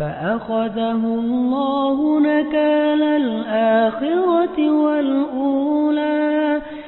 فأخذه الله نكال الآخرة والأولى.